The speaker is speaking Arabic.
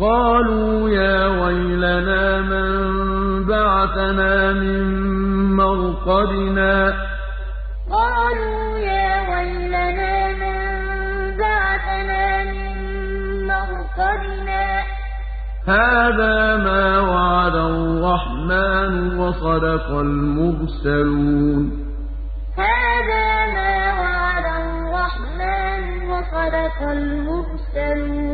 قَالُوا يَا وَيْلَنَا مَن بَعَثَنَا مِن مَّرْقَدِنَا ۜۗ. قَالُوا يَا وَيْلَنَا مَن بَعَثَنَا مِن مَّرْقَدِنَا ۜۗ. هَٰذَا مَا وَعَدَ الرَّحْمَٰنُ وَصَدَقَ الْمُرْسَلُونَ. هَٰذَا مَا وَعَدَ الرَّحْمَٰنُ وَصَدَقَ الْمُرْسَلُونَ.